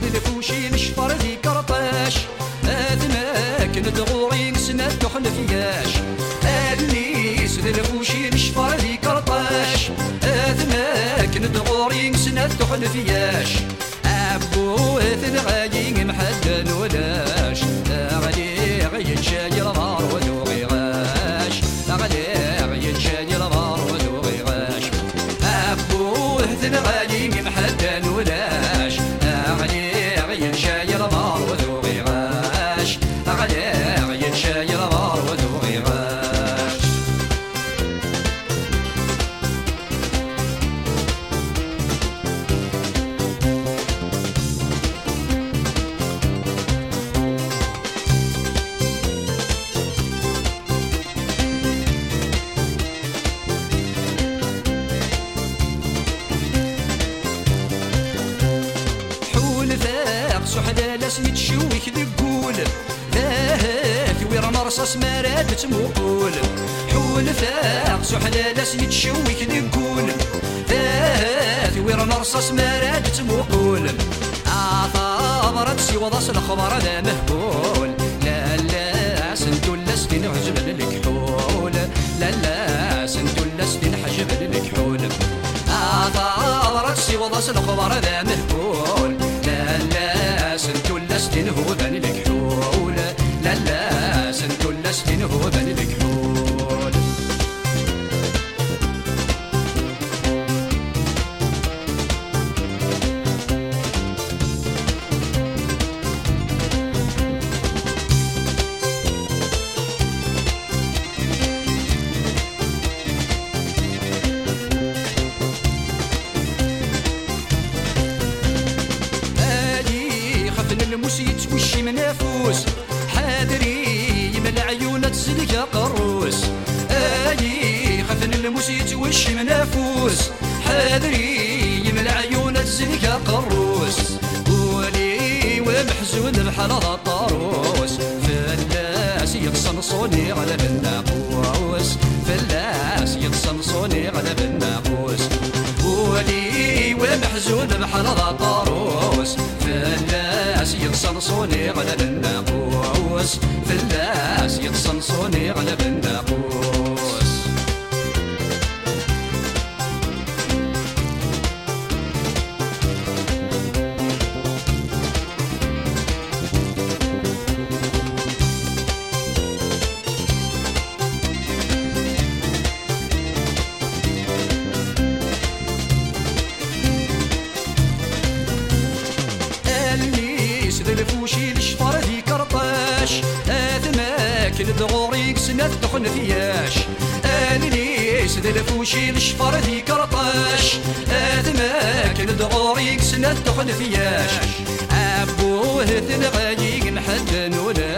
سد الفوشي نشفر ذي كرطاش. أذناك ندغوري نسنا دخل فياش. أذني سد الفوشي نشفر ذي كرطاش. أذناك ندغوري نسنا دخل فياش. سحلالاس يتشوك ذقول ذاهات وير مرصص مراد تموقول حول ذاق سحلالاس يتشوك ذقول ذاهات وير مرصص مراد تموقول عطابرت سي وضص الخبر ذا مهبول لا لا سنتو لستين عجب الكحول سنتو منافوس حاذري من العيون تسلك قروس. هادي خفن الموس يتوشي منافوس حاذري من العيون تسلك قروس. ولي ومحزون بحال هذا الطاروس فلاس يتصنصوني على بالناقوس فلاس يتصنصوني على بالناقوس ولي ومحزون بحال طاروس. فلاس يتصنصوني على بالناقوس فلاس يتصنصوني على بالناقوس الفوشي الشفار ذي كرطاش اثماك الدغوريك سنات دخل فياش. اللي سد الفوشي الشفار ذي كرطاش اثماك الدغوريك سنات دخل فياش. أبوه تنغايق محد ولاش